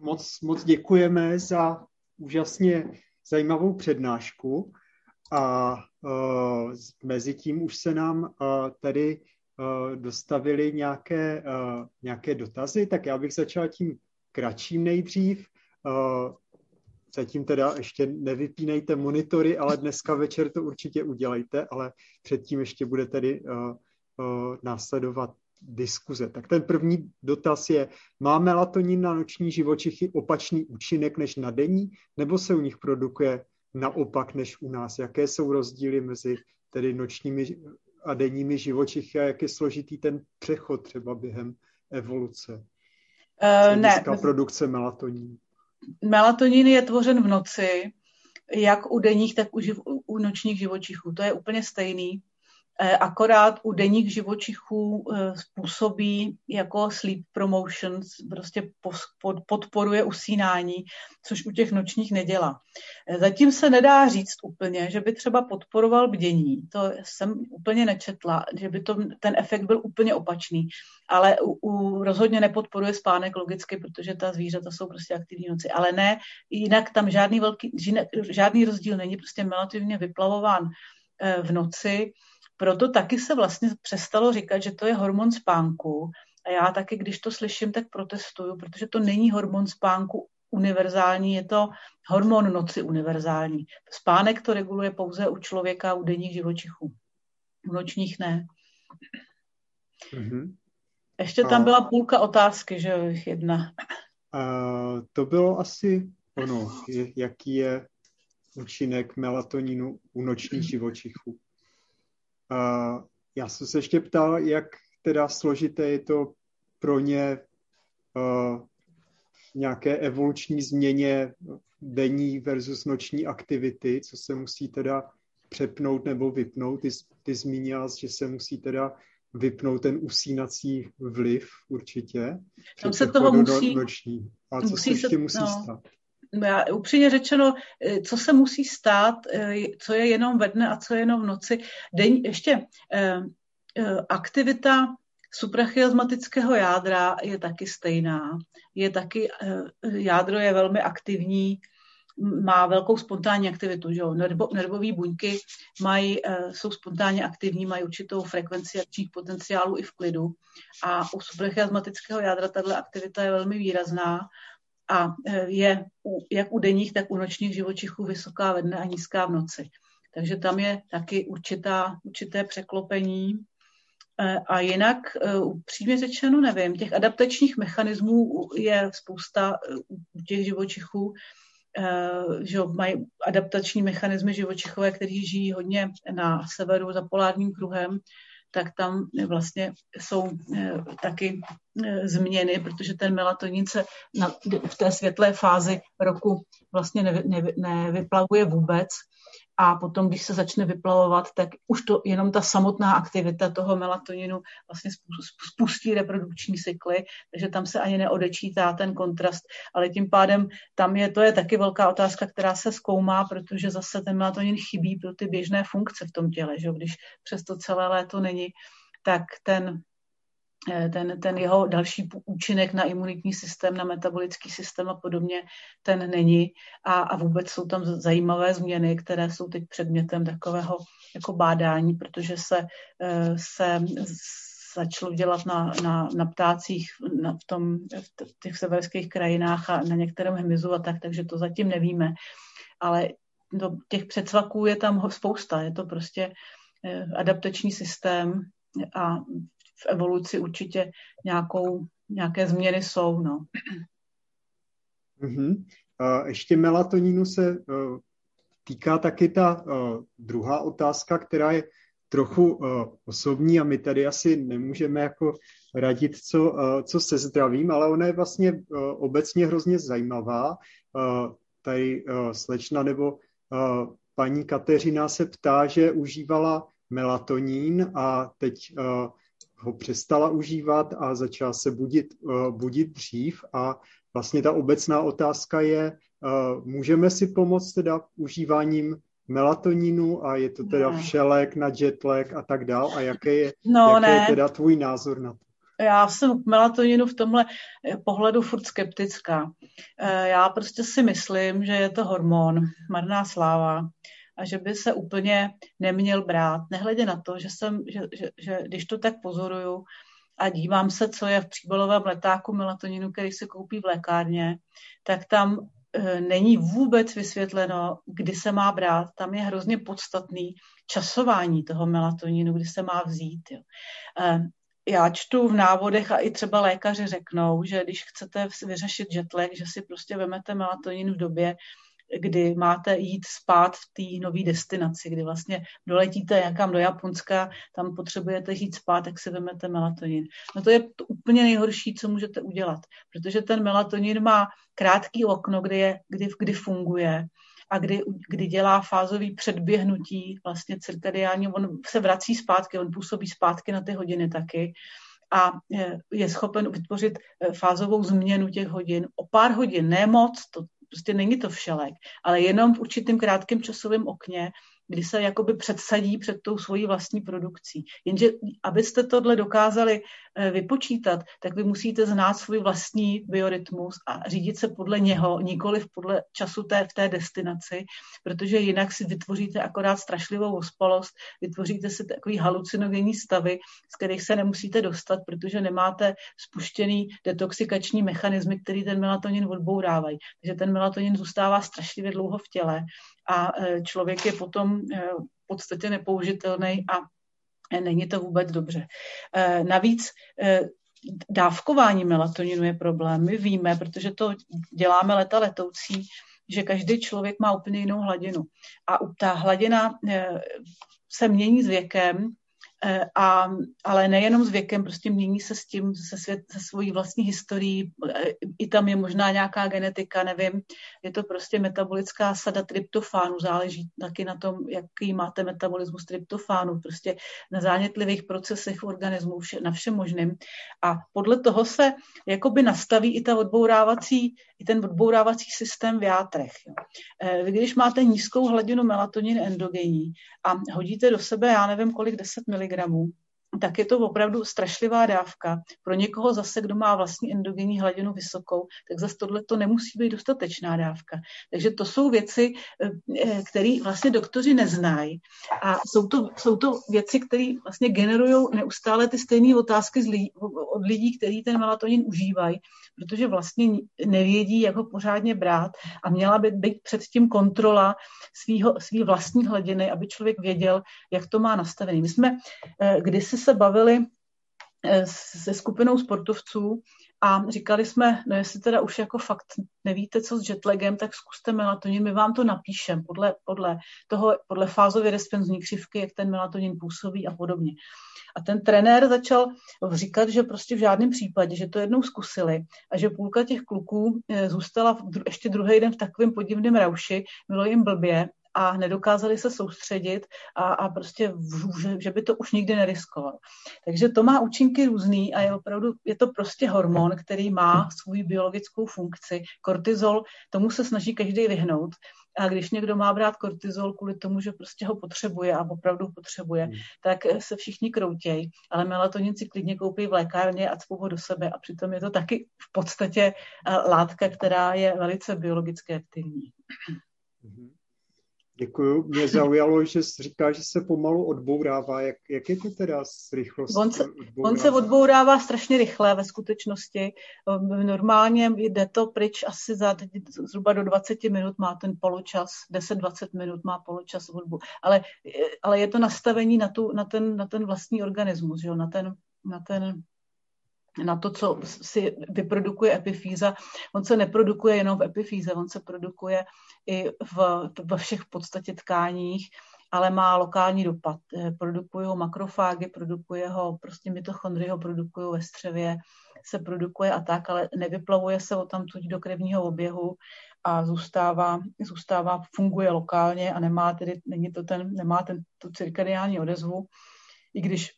moc, moc děkujeme za úžasně zajímavou přednášku a uh, mezi tím už se nám uh, tady uh, dostavily nějaké, uh, nějaké dotazy, tak já bych začal tím kratším nejdřív. Uh, zatím teda ještě nevypínejte monitory, ale dneska večer to určitě udělejte, ale předtím ještě bude tedy uh, uh, následovat diskuze. Tak ten první dotaz je, má melatonin na noční živočichy opačný účinek než na denní, nebo se u nich produkuje naopak než u nás? Jaké jsou rozdíly mezi tedy nočními a denními živočichy a jak je složitý ten přechod třeba během evoluce? Uh, ne. produkce melatonínu. Melatonin je tvořen v noci, jak u denních, tak u, živ- u nočních živočichů. To je úplně stejný. Eh, akorát u denních živočichů eh, způsobí jako sleep promotions, prostě podporuje usínání, což u těch nočních nedělá. Eh, zatím se nedá říct úplně, že by třeba podporoval bdění. To jsem úplně nečetla, že by to, ten efekt byl úplně opačný. Ale u, u, rozhodně nepodporuje spánek logicky, protože ta zvířata jsou prostě aktivní noci. Ale ne, jinak tam žádný, velký, žádný rozdíl není, prostě melatonin vyplavován v noci proto taky se vlastně přestalo říkat, že to je hormon spánku. A já taky, když to slyším, tak protestuju, protože to není hormon spánku univerzální, je to hormon noci univerzální. Spánek to reguluje pouze u člověka, u denních živočichů. U nočních ne. Mm-hmm. Ještě tam a... byla půlka otázky, že jo, jedna. A to bylo asi ono, jaký je účinek melatoninu u nočních živočichů. A já jsem se ještě ptal, jak teda složité je to pro ně uh, nějaké evoluční změně denní versus noční aktivity, co se musí teda přepnout nebo vypnout. Ty, ty zmínila, že se musí teda vypnout ten usínací vliv určitě. Tam se toho musí... Noční. A co musí se ještě musí no, stát? Já, upřímně řečeno, eh, co se musí stát, eh, co je jenom ve dne a co je jenom v noci. Den, ještě eh, aktivita suprachiasmatického jádra je taky stejná. Je taky, jádro je velmi aktivní, má velkou spontánní aktivitu. Že? Nervo, nervové buňky mají, jsou spontánně aktivní, mají určitou frekvenci akčních potenciálů i v klidu. A u suprachiasmatického jádra tato aktivita je velmi výrazná a e, je jak u denních, tak u nočních živočichů vysoká ve dne a nízká v noci. Takže tam je taky určitá, určité překlopení. E, a jinak, e, upřímně řečeno, nevím, těch adaptačních mechanismů je spousta u těch živočichů, že mají adaptační mechanismy živočichové, kteří žijí hodně na severu za polárním kruhem, tak tam vlastně jsou eh, taky eh, změny, protože ten melatonin se v té světlé fázi roku vlastně nevy, nevy, nevyplavuje vůbec a potom, když se začne vyplavovat, tak už to jenom ta samotná aktivita toho melatoninu vlastně spustí reprodukční cykly, takže tam se ani neodečítá ten kontrast, ale tím pádem tam je, to je taky velká otázka, která se zkoumá, protože zase ten melatonin chybí pro ty běžné funkce v tom těle, že když přes to celé léto není, tak ten ten, ten jeho další účinek na imunitní systém, na metabolický systém a podobně, ten není. A, a vůbec jsou tam zajímavé změny, které jsou teď předmětem takového jako bádání, protože se, eh, se začalo dělat na, na, na ptácích na, v, tom, v těch severských krajinách a na některém hmyzu a tak, takže to zatím nevíme. Ale do těch předsvaků je tam spousta. Je to prostě eh, adaptační systém a v evoluci určitě nějakou, nějaké změny jsou. No. Mm-hmm. Uh, ještě melatoninu se uh, týká taky ta uh, druhá otázka, která je trochu uh, osobní a my tady asi nemůžeme jako radit, co, co se zdravím, ale ona je vlastně obecně hrozně zajímavá. Tady slečna nebo paní Kateřina se ptá, že užívala melatonín a teď uh, ho přestala užívat a začala se budit, uh, budit dřív. A vlastně ta obecná otázka je, uh, můžeme si pomoct teda užíváním melatoninu a je to teda všelek na jetlag a tak dál? A jaký je, no, jaký je teda tvůj názor na to? Já jsem k melatoninu v tomhle pohledu furt skeptická. Já prostě si myslím, že je to hormon, marná sláva, a že by se úplně neměl brát. Nehledě na to, že, jsem, že, že, že když to tak pozoruju a dívám se, co je v příbalovém letáku melatoninu, který se koupí v lékárně, tak tam e, není vůbec vysvětleno, kdy se má brát. Tam je hrozně podstatný časování toho melatoninu, kdy se má vzít. Jo. E, já čtu v návodech a i třeba lékaři řeknou, že když chcete vyřešit jetlag, že si prostě vemete melatonin v době, kdy máte jít spát v té nové destinaci, kdy vlastně doletíte někam do Japonska, tam potřebujete jít spát, tak si vezmete melatonin. No to je to úplně nejhorší, co můžete udělat, protože ten melatonin má krátký okno, kdy, je, kdy, kdy funguje a kdy, kdy dělá fázový předběhnutí vlastně cirkadiální, on se vrací zpátky, on působí zpátky na ty hodiny taky a je schopen vytvořit eh, fázovou změnu těch hodin o pár hodin, ne moc, to prostě není to všelek, ale jenom v určitém krátkém časovém okně kdy se jakoby předsadí před tou svojí vlastní produkcí. Jenže abyste tohle dokázali eh, vypočítat, tak vy musíte znát svůj vlastní biorytmus a řídit se podle něho, nikoli podle času té, v té destinaci, protože jinak si vytvoříte akorát strašlivou ospalost, vytvoříte si takový halucinogenní stavy, z kterých se nemusíte dostat, protože nemáte spuštěný detoxikační mechanismy, který ten melatonin odbourávají. Takže ten melatonin zůstává strašlivě dlouho v těle a e, člověk je potom e, v podstatě nepoužitelný a e, není to vůbec dobře. Navíc dávkování melatoninu je problém. My víme, protože to děláme leta letoucí, že každý člověk má úplně jinou hladinu. A ta hladina se mění s věkem a, ale nejenom s věkem, prostě mění se s tím, se, svět, se svojí vlastní historií, eh, i tam je možná nějaká genetika, nevím, je to prostě metabolická sada tryptofánu, záleží taky na tom, jaký máte metabolismus tryptofánu, prostě na zánětlivých procesech v organismu, vše, na všem možným. A podle toho se jakoby nastaví i ta odbourávací, i ten odbourávací systém v játrech. Eh, vy když máte nízkou hladinu melatonin endogenní a hodíte do sebe, já nevím kolik, 10 mg, tak je to opravdu strašlivá dávka. Pro někoho zase, kdo má vlastní endogenní hladinu vysokou, tak zase tohle to nemusí být dostatečná dávka. Takže to jsou věci, eh, které vlastně doktoři neznají. A jsou to, jsou to věci, které vlastně generují neustále ty stejné otázky od lidí, kteří ten melatonin užívají, protože vlastně nevědí, jak ho pořádně brát a měla by být předtím kontrola svýho, svý vlastní hladiny, aby člověk věděl, jak to má nastavený. My jsme eh, kdysi se bavili eh, se skupinou sportovců a říkali jsme, no jestli teda už jako fakt nevíte, co s jetlagem, tak zkuste melatonin, my vám to napíšem podle, podle, toho, podle fázově responsní křivky, jak ten melatonin působí a podobně. A ten trenér začal říkat, že prostě v žádném případě, že to jednou zkusili a že půlka těch kluků eh, zůstala ještě druhý den v takovém podivném rauši, bylo jim blbě a nedokázali se soustředit a, a prostě, že, že by to už nikdy neriskoval. Takže to má účinky různý a je opravdu, je to prostě hormon, který má svou biologickou funkci. Kortizol, tomu se snaží každý vyhnout. A když někdo má brát kortizol kvůli tomu, že prostě ho potřebuje a opravdu potřebuje, hmm. tak se všichni kroutějí. Ale melatonin si klidně koupí v lékárně a cpou ho do sebe. A přitom je to taky v podstatě eh, látka, která je velice biologicky aktivní. Hmm. Děkuju. Mě zaujalo, že jsi říká, že se pomalu odbourává. Jak, jak je to teda s rychlostí? On se, on se odbourává strašně rychle ve skutečnosti. Ehm, normálně jde to pryč asi za zhruba do 20 minut má ten poločas, 10-20 minut má poločas odbu. Ale, ale je to nastavení na, tu, na, ten, na ten vlastní organismus, že jo? Na, ten, na ten na to, co si vyprodukuje epifýza. On se neprodukuje jenom v epifýze, on se produkuje i v, ve všech podstatě tkáních, ale má lokální dopad. Eh, produkují ho makrofágy, produkuje ho, prostě mitochondrie ho produkují ve střevě, se produkuje a tak, ale nevyplavuje se o tam tuď do krevního oběhu a zůstává, zůstává, funguje lokálně a nemá tedy, není to ten, nemá ten, tu cirkadiální odezvu, i když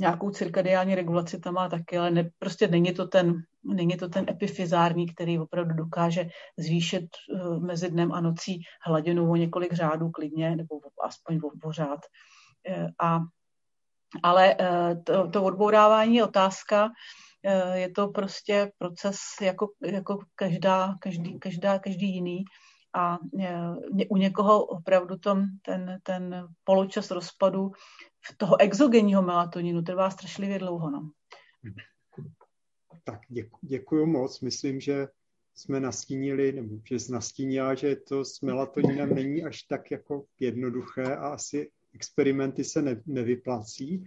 nějakou cirkadiální regulaci tam má taky, ale ne, prostě není to, ten, není to ten epifizární, který opravdu dokáže zvýšit uh, mezi dnem a nocí hladinu o několik řádů klidně, nebo aspoň o, o řád. E, a Ale to, to odbourávání je otázka, je to prostě proces jako, jako každá, každý, každá, každý jiný a u někoho opravdu tom, ten, ten poločas rozpadu toho exogenního melatoninu trvá strašlivě dlouho. No. Tak děku, děkuji moc. Myslím, že jsme nastínili, nebo že jsi nastínila, že to s melatoninem není až tak jako jednoduché a asi experimenty se ne, nevyplácí.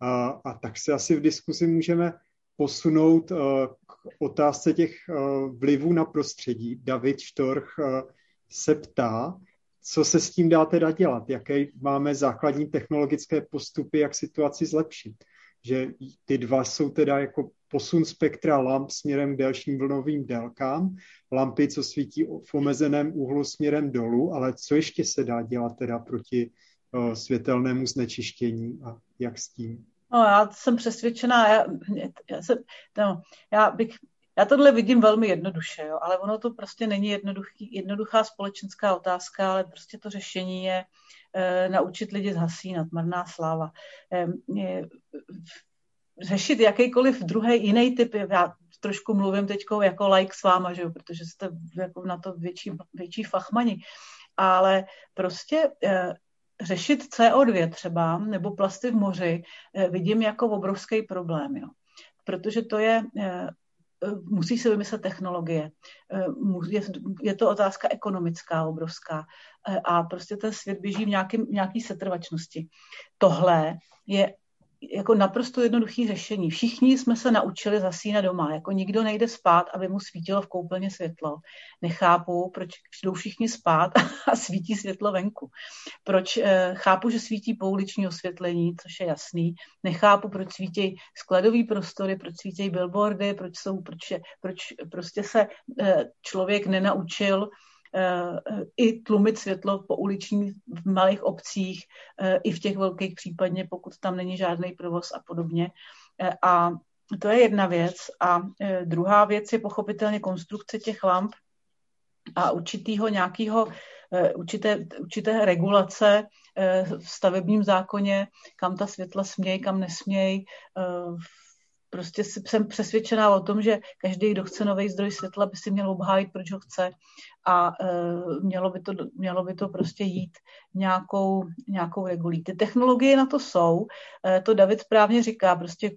A, a tak se asi v diskuzi můžeme posunout uh, k otázce těch uh, vlivů na prostředí. David Štorch uh, se ptá, co se s tím dá teda dělat, jaké máme základní technologické postupy, jak situaci zlepšit. Že ty dva jsou teda jako posun spektra lamp směrem k delším vlnovým délkám, lampy, co svítí v omezeném úhlu směrem dolů, ale co ještě se dá dělat teda proti uh, světelnému znečištění a jak s tím? No, já jsem přesvědčená, já, já, jsem, no, já bych já tohle vidím velmi jednoduše, jo, ale ono to prostě není jednoduchý, jednoduchá společenská otázka, ale prostě to řešení je e, naučit lidi zhasínat, marná sláva. E, e, řešit jakýkoliv druhý jiný typ, já trošku mluvím teď jako like s váma, že jo, protože jste jako na to větší, větší fachmani, ale prostě e, řešit CO2 třeba, nebo plasty v moři, e, vidím jako obrovský problém, jo protože to je musí se vymyslet technologie. Je, je to otázka ekonomická, obrovská. A prostě ten svět běží v nějaký, nějaký setrvačnosti. Tohle je jako naprosto jednoduché řešení. Všichni jsme se naučili zasínat doma. Jako nikdo nejde spát, aby mu svítilo v koupelně světlo. Nechápu, proč jdou všichni spát a svítí světlo venku. Proč eh, chápu, že svítí pouliční osvětlení, což je jasný. Nechápu, proč svítí skladové prostory, proč svítí billboardy, proč, jsou, proč, proč prostě se eh, člověk nenaučil i tlumit světlo po uličních v malých obcích, eh, i v těch velkých případně, pokud tam není žádný provoz a podobně. Eh, a to je jedna věc. A eh, druhá věc je pochopitelně konstrukce těch lamp a určitýho nějakého určité, určité regulace v stavebním zákoně, kam ta světla smějí, kam nesmějí, prostě jsem přesvědčená o tom, že každý, kdo chce nový zdroj světla, by si měl obhájit, proč ho chce a e, mělo, by to, mělo by to prostě jít nějakou, nějakou regulí. Ty technologie na to jsou, e, to David správně říká, prostě e,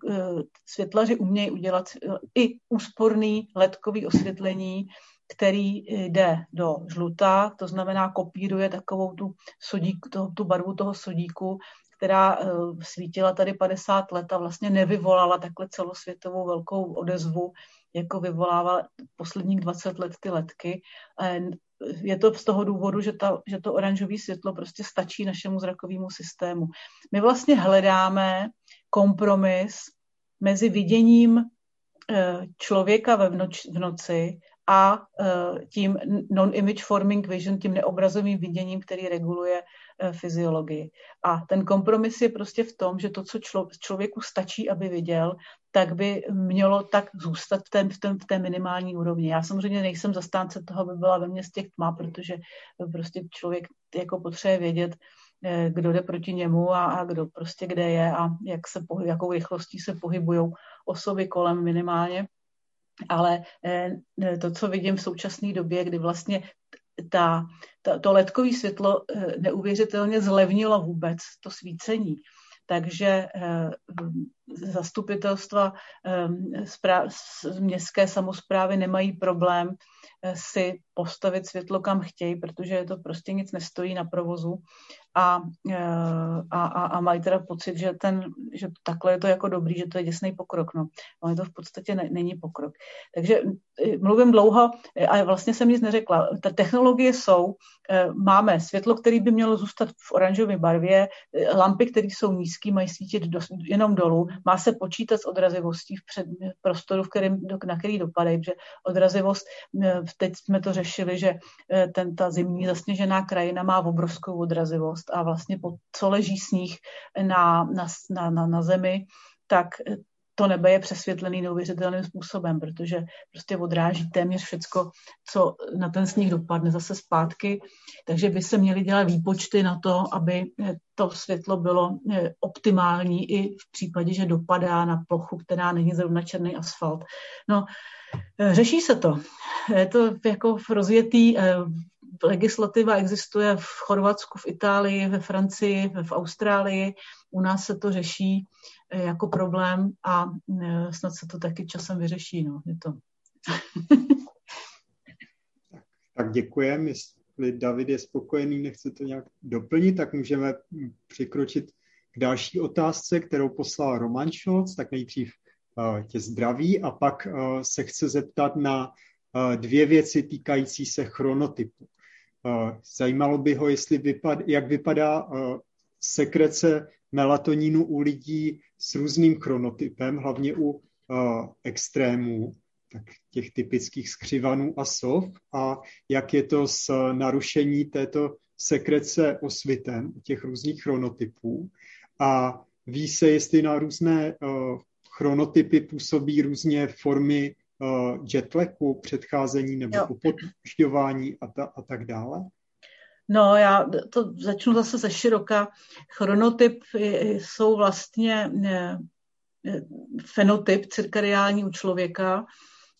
světlaři umějí udělat i úsporný ledkový osvětlení, který jde do žlutá, to znamená kopíruje takovou tu, sodík, to, tu barvu toho sodíku která eh, svítila tady 50 let a vlastně nevyvolala takhle celosvětovou velkou odezvu, jako vyvolává posledních 20 let ty letky. Je to z toho důvodu, že, ta, že to oranžové světlo prostě stačí našemu zrakovému systému. My vlastně hledáme kompromis mezi viděním eh, člověka ve vnoč, v noci a eh, tím non-image forming vision, tím neobrazovým viděním, který reguluje fyziologii. A ten kompromis je prostě v tom, že to, co člo, člověku stačí, aby viděl, tak by mělo tak zůstat v, té, v, té, v té minimální úrovni. Já samozřejmě nejsem zastánce toho, aby byla ve městě tma, protože prostě člověk jako potřebuje vědět, eh, kdo jde proti němu a, a kdo prostě kde je a jak se, jakou rychlostí se pohybují osoby kolem minimálně. Ale eh, to, co vidím v současné době, kdy vlastně ta, ta, to ledkové světlo eh, neuvěřitelně zlevnilo vůbec to svícení. Takže eh, zastupitelstva eh, městské samozprávy nemají problém si postavit světlo kam chtějí, protože to prostě nic nestojí na provozu a, a, a, a mají teda pocit, že, ten, že takhle je to jako dobrý, že to je děsný pokrok. No. Ale to v podstatě ne, není pokrok. Takže eh, mluvím dlouho a vlastně jsem nic neřekla. Ta technologie jsou, eh, máme světlo, které by mělo zůstat v oranžové barvě, eh, lampy, které jsou nízké, mají svítit do, jenom dolů, má se počítat s odrazivostí v před, prostoru, v kterém, na který dopadají, protože odrazivost, teď jsme to řešili, že ten, ta zimní zasněžená krajina má obrovskou odrazivost a vlastně po, co leží sníh na, na, na, na, na zemi, tak to nebe je přesvětlený neuvěřitelným způsobem, protože prostě odráží téměř všecko, co na ten sníh dopadne zase zpátky. Takže by se měly dělat výpočty na to, aby to světlo bylo eh, optimální i v případě, že dopadá na plochu, která není zrovna černý asfalt. No, eh, řeší se to. Je to jako rozjetý eh, legislativa existuje v Chorvatsku, v Itálii, ve Francii, v Austrálii. U nás se to řeší jako problém a snad se to taky časem vyřeší. No. Je to. tak děkujeme jestli David je spokojený, nechce to nějak doplnit, tak můžeme přikročit k další otázce, kterou poslal Roman Scholz, tak nejdřív uh, tě zdraví a pak se chce zeptat na dvě věci týkající se chronotypu. Zajímalo by ho, jestli vypad, jak vypadá sekrece melatonínu u lidí s různým chronotypem, hlavně u extrémů tak těch typických skřivanů a sov a jak je to s narušení této sekrece osvitem těch různých chronotypů. A ví se, jestli na různé chronotypy působí různě formy uh, jetlagu, předcházení nebo upodšťování a, ta, a tak dále? No, já to začnu zase ze široka. Chronotyp jsou vlastně fenotyp cirkadiální u člověka,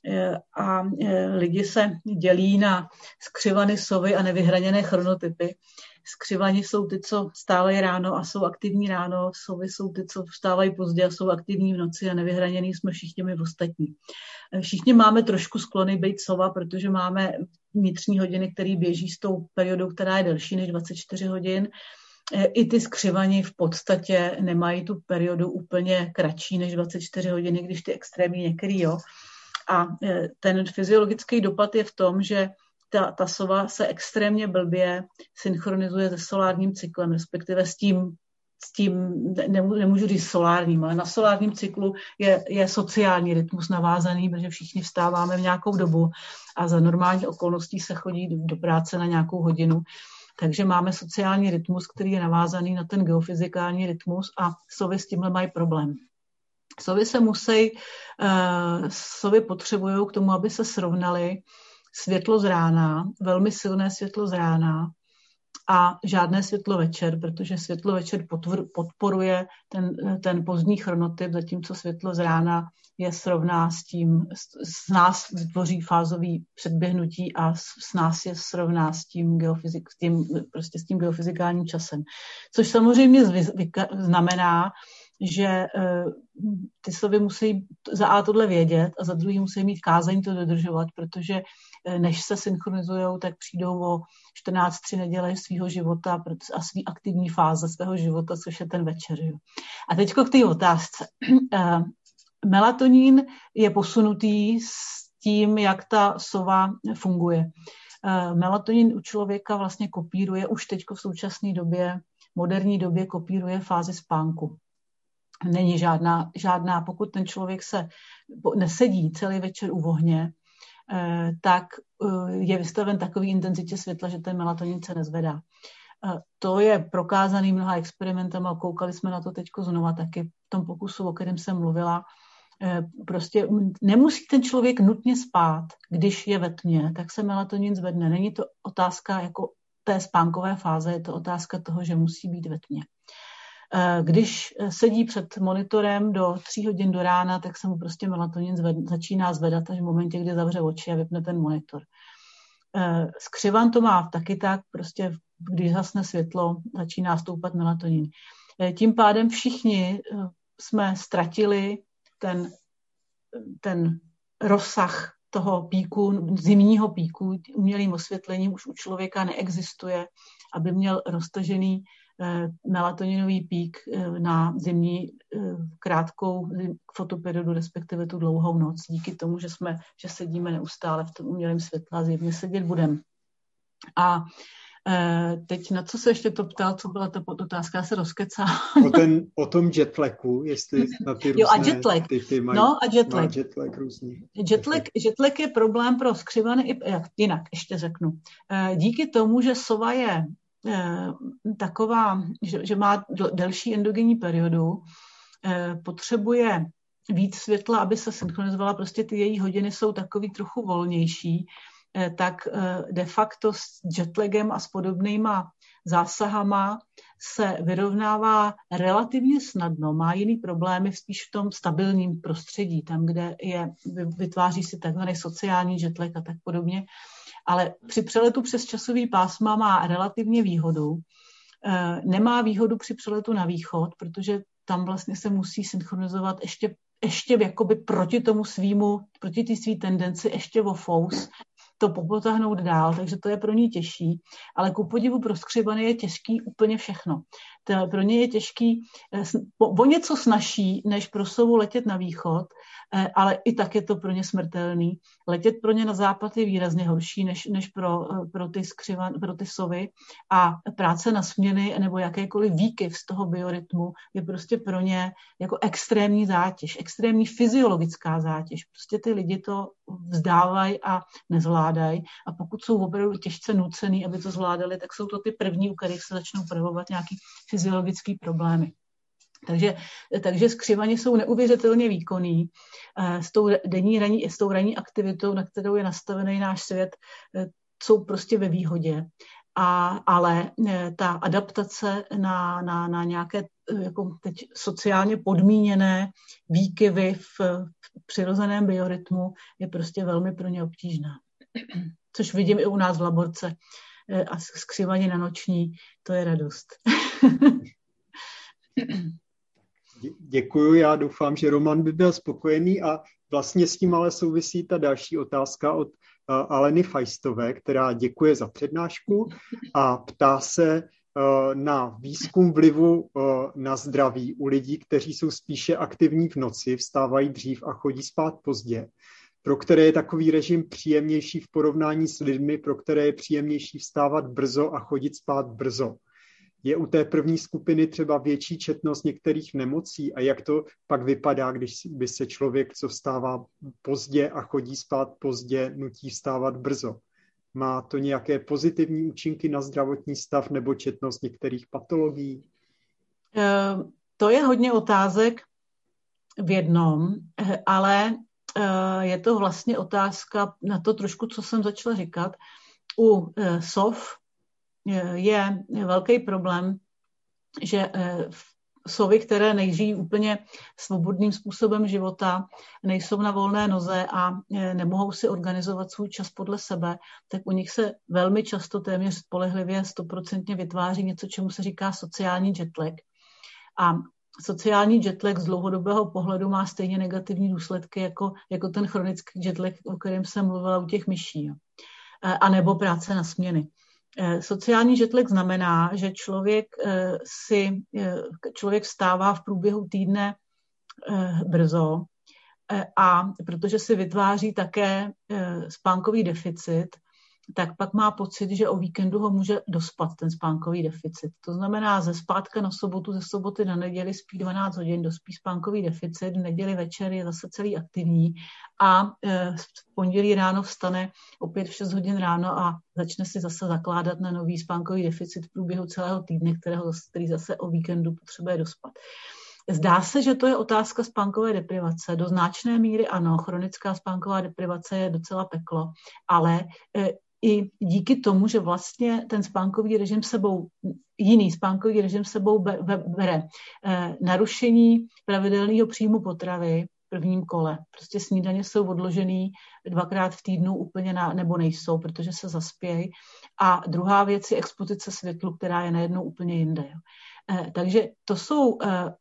Eh, a eh, lidi se dělí na skřivany sovy a nevyhraněné chronotypy. Skřivani jsou ty, co vstávají ráno a jsou aktivní ráno, sovy jsou ty, co vstávají pozdě a jsou aktivní v noci a nevyhraněný jsme všichni my ostatní. Eh, všichni máme trošku sklony být sova, protože máme vnitřní hodiny, které běží s tou periodou, která je delší než 24 hodin. I ty skřivani v podstatě nemají tu periodu úplně kratší než 24 hodiny, když ty extrémní některý, jo. A e, ten fyziologický dopad je v tom, že ta, ta sova se extrémně blbě synchronizuje se solárním cyklem, respektive s tím, s tím nemůžu říct solárním, ale na solárním cyklu je, je sociální rytmus navázaný, protože všichni vstáváme v nějakou dobu a za normální okolností se chodí do, do práce na nějakou hodinu. Takže máme sociální rytmus, který je navázaný na ten geofyzikální rytmus a sovy s tímhle mají problém. Sovy se musí, uh, sovy potřebují k tomu, aby se srovnali světlo z rána, velmi silné světlo z rána a žádné světlo večer, protože světlo večer podporuje ten, ten pozdní chronotyp, zatímco světlo z rána je srovná s tím, s nás vytvoří fázový předběhnutí a s nás je srovná s tím, geofyzik, s tím, prostě s tím geofyzikálním časem. Což samozřejmě znamená, že eh, ty slovy musí za A tohle vědět a za druhý musí mít kázeň to dodržovat, protože než se synchronizují, tak přijdou o 14 tři neděle svého života a svý aktivní fáze svého života, což je ten večer. Jo. A teď k té otázce. Eh, melatonín je posunutý s tím, jak ta sova funguje. Melatonin u člověka vlastně kopíruje už teď v současné době, moderní době kopíruje fázi spánku není žádná, žádná, pokud ten člověk se nesedí celý večer u ohně, eh, tak eh, je vystaven takový intenzitě světla, že ten melatonin se nezvedá. Eh, to je prokázaný mnoha experimentem a koukali jsme na to teď znova taky v tom pokusu, o kterém jsem mluvila. Prostě nemusí ten člověk nutně spát, když je ve tmě, tak se melatonin zvedne. Není to otázka jako té spánkové fáze, je to otázka toho, že musí být ve tmě. Když sedí před monitorem do tří hodin do rána, tak se mu prostě melatonin zved, začíná zvedat až v momentě, kdy zavře oči a vypne ten monitor. Eh, skřivan to má taky tak, prostě když zasne světlo, začíná stoupat melatonin. Eh, tím pádem všichni jsme ztratili ten, ten rozsah toho píku, zimního píku, umělým osvětlením už u člověka neexistuje, aby měl roztažený melatoninový pík eh, na zimní eh, krátkou fotoperiodu, respektive tu dlouhou noc, díky tomu, že, jsme, že sedíme neustále v tom umělém světle a zjevně sedět budeme. A teď na co se ještě to ptal, co byla ta otázka, já se rozkecá. O, ten, o tom jetlagu, jestli na ty jo, a jetlag. Ty mají, no a jetlag. jetlag různý. Jetlag, jetlag je problém pro skřivany, i, jinak ještě řeknu. Díky tomu, že sova je Eh, taková, že, že má delší endogenní periodu, eh, potřebuje víc světla, aby se synchronizovala, prostě ty její hodiny jsou takový trochu volnější, eh, tak eh, de facto s jetlagem a s podobnýma zásahama se vyrovnává relativně snadno, má jiný problémy spíš v tom stabilním prostředí, tam, kde je, vytváří si takzvaný sociální jetlag a tak podobně. Ale při přeletu přes časový pásma má relativně výhodu. Eh, nemá výhodu při přeletu na východ, protože tam vlastně se musí synchronizovat ještě ještě jakoby proti tomu svýmu, proti té svý tendenci ještě o fous to popotáhnout dál, takže to je pro ní těžší. Ale ku podivu pro skřivany je těžký úplně všechno. To pro ně je těžký eh, o něco snažší, než pro sovu letět na východ, eh, ale i tak je to pro ně smrtelný. Letět pro ně na západ je výrazně horší než, než pro, eh, pro, ty skřivan, pro ty sovy a práce na směny nebo jakékoliv výkyv z toho biorytmu je prostě pro ně jako extrémní zátěž, extrémní fyziologická zátěž. Prostě ty lidi to vzdávají a nezvládají a pokud jsou opravdu těžce nucený, aby to zvládali, tak jsou to ty první, u kterých se začnou projevovat nějaký fyziologické problémy. Takže, takže skřivaně jsou neuvěřitelně výkonný eh, s tou, denní raní, s tou ranní aktivitou, na kterou je nastavený náš svět, eh, jsou prostě ve výhodě. A, ale eh, ta adaptace na, na, na nějaké jako teď sociálně podmíněné výkyvy v, v přirozeném biorytmu je prostě velmi pro ně obtížná. Což vidím i u nás v laborce a skřivaně na noční, to je radost. Děkuju, já doufám, že Roman by byl spokojený a vlastně s tím ale souvisí ta další otázka od Aleny Fajstové, která děkuje za přednášku a ptá se na výzkum vlivu na zdraví u lidí, kteří jsou spíše aktivní v noci, vstávají dřív a chodí spát pozdě, pro které je takový režim příjemnější v porovnání s lidmi, pro které je příjemnější vstávat brzo a chodit spát brzo je u té první skupiny třeba větší četnost některých nemocí a jak to pak vypadá, když by se člověk, co vstává pozdě a chodí spát pozdě, nutí vstávat brzo. Má to nějaké pozitivní účinky na zdravotní stav nebo četnost některých patologií? Eh, to je hodně otázek v jednom, eh, ale eh, je to vlastně otázka na to trošku, co jsem začala říkat. U SOF je velký problém, že eh, sovy, které nežijí úplně svobodným způsobem života, nejsou na volné noze a eh, nemohou si organizovat svůj čas podle sebe, tak u nich se velmi často téměř spolehlivě stoprocentně vytváří něco, čemu se říká sociální jetlag. A sociální jetlag z dlouhodobého pohledu má stejně negativní důsledky jako, jako ten chronický jetlag, o kterém jsem mluvila u těch myší. A nebo práce na směny. Eh, sociální jetlag znamená, že člověk eh, si eh, člověk vstává v průběhu týdne brzo a protože si vytváří také spánkový deficit, tak pak má pocit, že o víkendu ho může dospat ten spánkový deficit. To znamená, ze zpátka na sobotu, ze soboty na neděli spí 12 hodin, dospí spánkový deficit, v neděli večer je zase celý aktivní a e, v pondělí ráno vstane opět v 6 hodin ráno a začne si zase zakládat na nový spánkový deficit v průběhu celého týdne, kterého, který zase o víkendu potřebuje dospat. Zdá se, že to je otázka spánkové deprivace. Do značné míry ano, chronická spánková deprivace je docela peklo, ale e, i díky tomu, že vlastně ten spánkový režim sebou, jiný spánkový režim sebou bere eh, narušení pravidelného příjmu potravy v prvním kole. Prostě snídaně jsou odložený dvakrát v týdnu úplně na, nebo nejsou, protože se zaspějí. A druhá věc je expozice světlu, která je najednou úplně jinde. Eh, takže to jsou eh,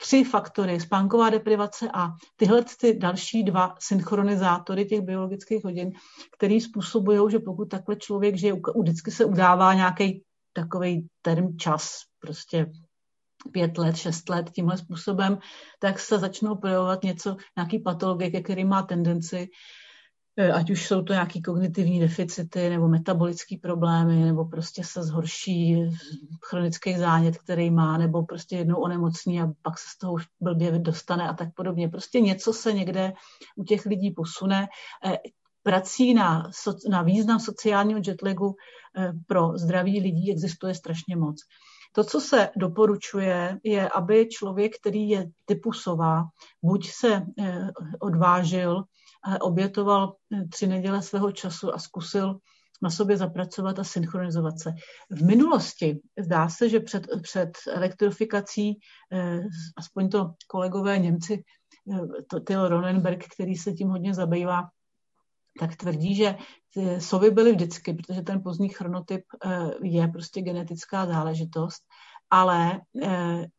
tři faktory, spánková deprivace a tyhle ty další dva synchronizátory těch biologických hodin, který způsobují, že pokud takhle člověk žije, vždycky se udává nějaký takový term čas, prostě pět let, šest let tímhle způsobem, tak se začnou projevovat něco, nějaký patologie, který má tendenci ať už jsou to nějaké kognitivní deficity nebo metabolické problémy, nebo prostě se zhorší chronický zánět, který má, nebo prostě jednou onemocní a pak se z toho už blbě dostane a tak podobně. Prostě něco se někde u těch lidí posune. E, prací na, na význam sociálního jetlagu e, pro zdraví lidí existuje strašně moc. To, co se doporučuje, je, aby člověk, který je typu sova, buď se odvážil, obětoval tři neděle svého času a zkusil na sobě zapracovat a synchronizovat se. V minulosti zdá se, že před, před elektrifikací, eh, aspoň to kolegové Němci, eh, Till Ronenberg, který se tím hodně zabývá, tak tvrdí, že sovy byly vždycky, protože ten pozdní chronotyp eh, je prostě genetická záležitost, ale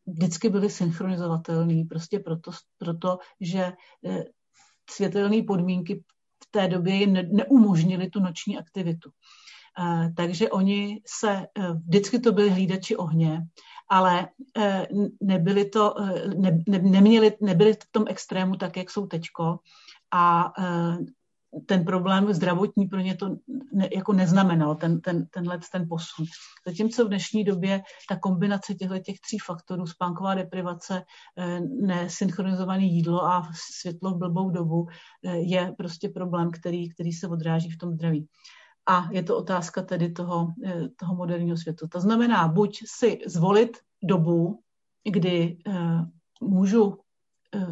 vždycky byly synchronizovatelný, prostě proto, proto že světelné podmínky v té době jim neumožnili tu noční aktivitu. Eh, takže oni se, eh, vždycky to byli hlídači ohně, ale eh, nebyli to, ne, ne, neměli, nebyli v tom extrému tak, jak jsou teďko a ten problém zdravotní pro ně to ne, jako neznamenal, ten, ten, tenhle ten posun. Zatímco v dnešní době ta kombinace těchto těch tří faktorů, spánková deprivace, eh, nesynchronizované jídlo a světlo v blbou dobu, eh, je prostě problém, který, který se odráží v tom zdraví. A je to otázka tedy toho, eh, toho moderního světu. To znamená, buď si zvolit dobu, kdy můžu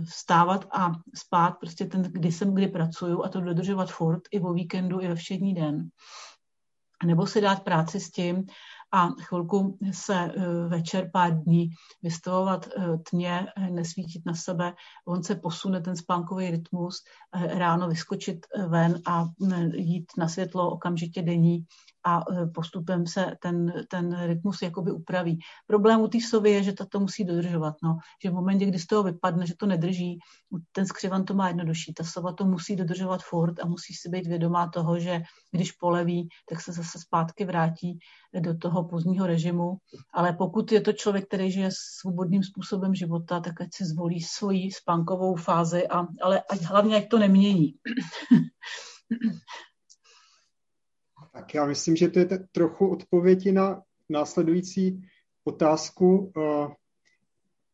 vstávat a spát prostě ten, kdy jsem, kdy pracuju a to dodržovat furt i o víkendu, i ve všední den. Nebo si dát práci s tím a chvilku se eh, večer pár dní vystavovat eh, tmě, nesvítit na sebe, on se posune ten spánkový rytmus, ráno vyskočit ven a jít na světlo okamžitě denní a postupem se ten, ten rytmus jakoby upraví. Problém u té sovy je, že to, to musí dodržovat, no. že v momentě, kdy z toho vypadne, že to nedrží, ten skřivan to má jednodušší, ta sova to musí dodržovat furt a musí si být vědomá toho, že když poleví, tak se zase zpátky vrátí do toho pozdního režimu, ale pokud je to člověk, který žije svobodným způsobem života, tak ať si zvolí svoji spánkovou fázi, a, ale ať hlavně ať to nemění. Tak já myslím, že to je tak trochu odpověď na následující otázku uh,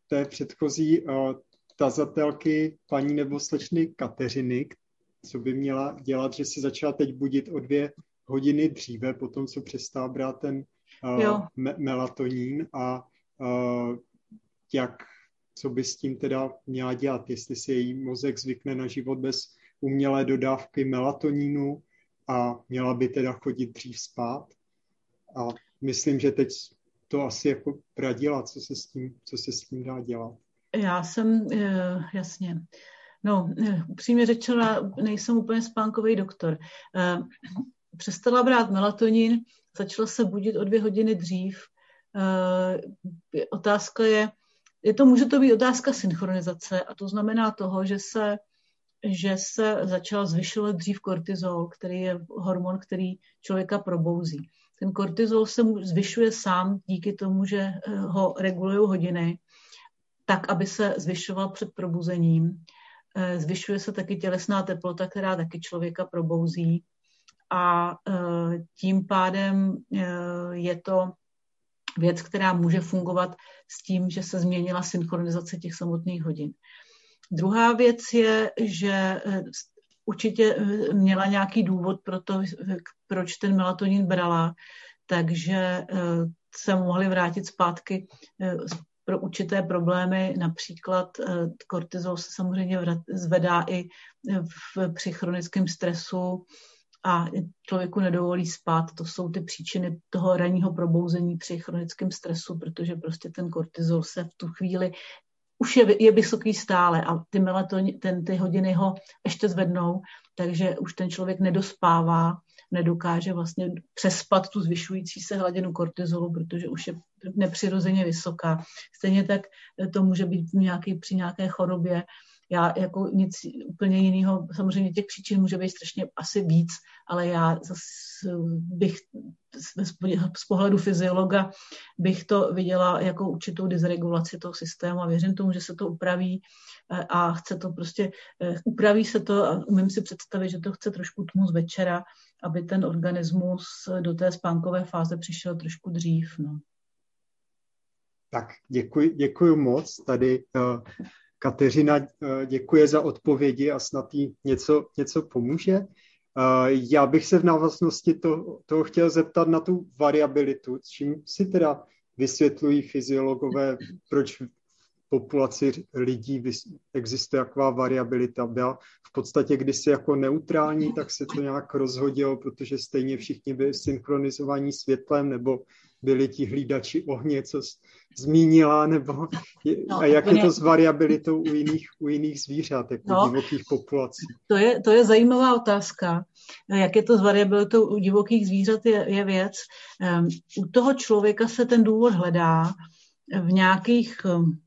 té předchozí uh, tazatelky paní nebo slečny Kateřiny, co by měla dělat, že si začala teď budit o dvě hodiny dříve, potom co přestává brát ten uh, me- melatonín a uh, jak, co by s tím teda měla dělat, jestli si její mozek zvykne na život bez umělé dodávky melatonínu, a měla by teda chodit dřív spát. A myslím, že teď to asi jako pradila, co se s tím, co se s tím dá dělat. Já jsem, eh, jasně, no, eh, upřímně řečeno, nejsem úplně spánkový doktor. Eh, přestala brát melatonin, začala se budit o dvě hodiny dřív. Otázka je, je to, může to být otázka synchronizace a to znamená toho, že se že se začal zvyšovat dřív kortizol, který je hormon, který člověka probouzí. Ten kortizol se zvyšuje sám díky tomu, že eh, ho regulují hodiny, tak, aby se zvyšoval před probuzením. Eh, zvyšuje se taky tělesná teplota, která taky člověka probouzí. A eh, tím pádem je to věc, která může fungovat s tím, že se změnila synchronizace těch samotných hodin. Druhá věc je, že eh, určitě měla nějaký důvod pro to, proč ten melatonin brala, takže se mohli vrátit zpátky pro určité problémy, například kortizol se samozřejmě zvedá i v, při chronickém stresu a člověku nedovolí spát. To jsou ty příčiny toho ranního probouzení při chronickém stresu, protože prostě ten kortizol se v tu chvíli už je, je vysoký stále a ty melatonin, ten, ty hodiny ho ještě zvednou, takže už ten člověk nedospává, nedokáže vlastně přespat tu zvyšující se hladinu kortizolu, protože už je nepřirozeně vysoká. Stejně tak to může být nějaký, při nějaké chorobě, já jako nic úplně jiného, samozřejmě těch příčin může být strašně asi víc, ale já zase bych z pohledu fyziologa bych to viděla jako určitou dysregulaci toho systému a věřím tomu, že se to upraví eh, a chce to prostě, eh, upraví se to a umím si představit, že to chce trošku tmu z večera, aby ten organismus do té spánkové fáze přišel trošku dřív. No. Tak děkuji, děkuji moc. Tady uh, Kateřina uh, děkuje za odpovědi a snad jí něco, něco pomůže. Já bych se v návaznosti to, toho chtěl zeptat na tu variabilitu, čím si teda vysvětlují fyziologové, proč populaci lidí existuje taková variabilita. Byla v podstatě kdysi jako neutrální, tak se to nějak rozhodilo, protože stejně všichni byli synchronizovaní světlem, nebo byli ti hlídači ohně, co zmínila, nebo je, no, a jak je to s variabilitou u jiných, u jiných zvířat, jako no, divokých populací? To je, to je zajímavá otázka. Jak je to s variabilitou u divokých zvířat, je, je věc. Um, u toho člověka se ten důvod hledá v nějakých um,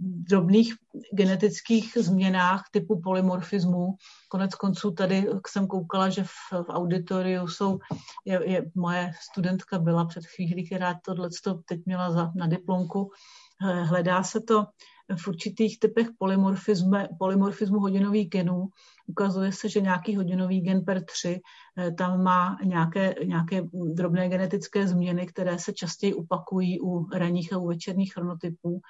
drobných genetických změnách typu polymorfismu. Konec konců tady jsem koukala, že v, v auditoriu jsou, je, je, moje studentka byla před chvílí, která tohle teď měla za, na diplomku, hledá se to v určitých typech polymorfismu, polymorfismu hodinových genů. Ukazuje se, že nějaký hodinový gen per 3 eh, tam má nějaké, nějaké drobné genetické změny, které se častěji opakují u ranních a u večerních chronotypů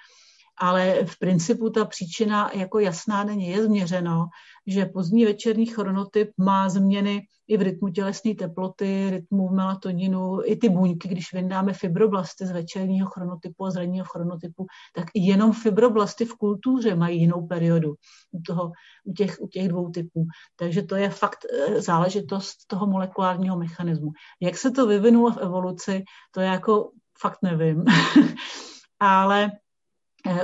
ale v principu ta příčina jako jasná není. Je změřeno, že pozdní večerní chronotyp má změny i v rytmu tělesné teploty, rytmu melatoninu, i ty buňky, když vyndáme fibroblasty z večerního chronotypu a z ranního chronotypu, tak jenom fibroblasty v kultuře mají jinou periodu u, toho, u, těch, u těch dvou typů. Takže to je fakt eh, záležitost toho molekulárního mechanismu. Jak se to vyvinulo v evoluci, to je jako fakt nevím. Ale